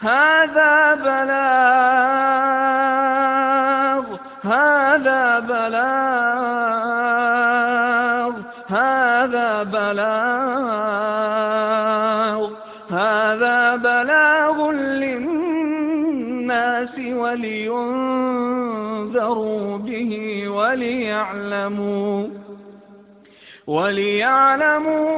هذا بلاغ هذا بلاغ هذا بلاغ هذا بلاغ للناس ولينذروا به وليعلموا وليعلموا